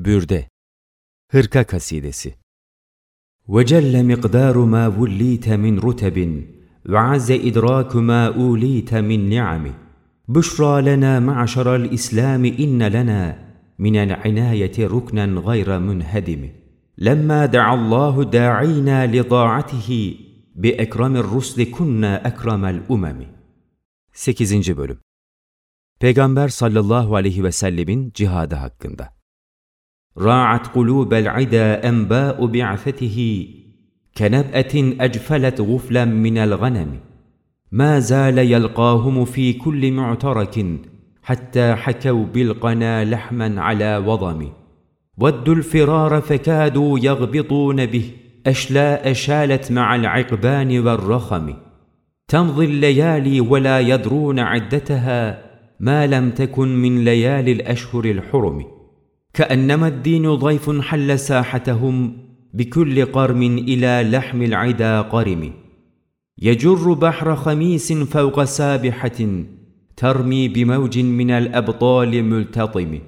Bürde Hırka Kasidesi وجل مقدار ما وليت من رتب وعز إدراك ما أوليت من نعم بشرى لنا معشر الإسلام إن لنا من العناية ركنا غير منهدم لما دعا الله داعينا لطاعته بأكرم الرسل كنا أكرم الأمم 8. Bölüm Peygamber sallallahu aleyhi ve sellemin cihadı hakkında راعت قلوب العدا أنباء بعثته كنبأة أجفلت غفلا من الغنم. ما زال يلقاهم في كل معترك حتى حكوا بالقنا لحما على وضم. ودوا الفرار فكادوا يغبطون به أشلاء شالت مع العقبان والرخم. تمضي الليالي ولا يدرون عدتها ما لم تكن من ليالي الأشهر الحرم. كأنما الدين ضيف حل ساحتهم بكل قرم إلى لحم العدا قرم. يجر بحر خميس فوق سابحة ترمي بموج من الأبطال ملتطم.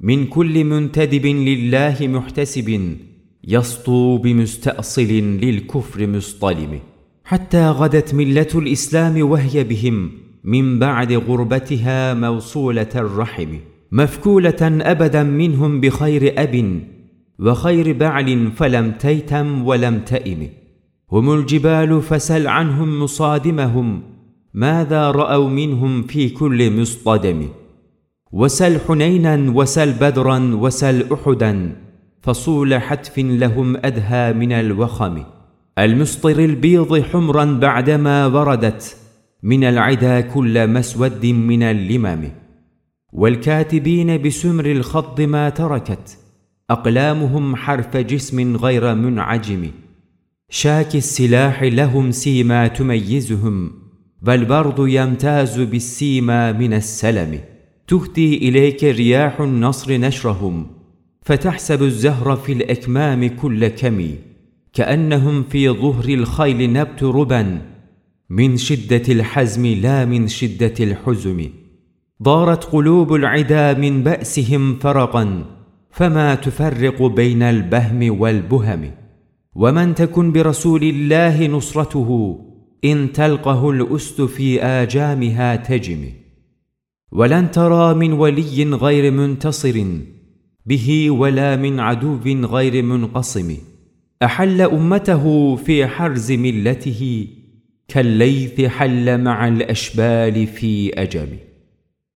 من كل منتدب لله محتسب يسطو بمستأصل للكفر مصطلم. حتى غدت ملة الإسلام وهي بهم من بعد غربتها موصولة الرحم. مفكولة أبدا منهم بخير أب وخير بعل فلم تيتم ولم تئم. هم الجبال فسل عنهم مصادمهم ماذا رأوا منهم في كل مصطدم؟ وسل حنينا وسل بدرا وسل أحدا فصول حتف لهم أدهى من الوخم. المسطر البيض حمرا بعدما وردت من العدا كل مسود من اللمم. والكاتبين بسمر الخط ما تركت أقلامهم حرف جسم غير منعجم. شاك السلاح لهم سيما تميزهم والبرد يمتاز بالسيما من السلم. تهدي إليك رياح النصر نشرهم فتحسب الزهر في الأكمام كل كمي كأنهم في ظهر الخيل نبت ربا من شدة الحزم لا من شدة الحزم. ضارت قلوب العدا من بأسهم فرقا فما تفرق بين البهم والبهم؟ ومن تكن برسول الله نصرته إن تلقه الأست في آجامها تجم. ولن ترى من ولي غير منتصر به ولا من عدو غير منقصم. أحل أمته في حرز ملته كالليث حل مع الأشبال في أجم.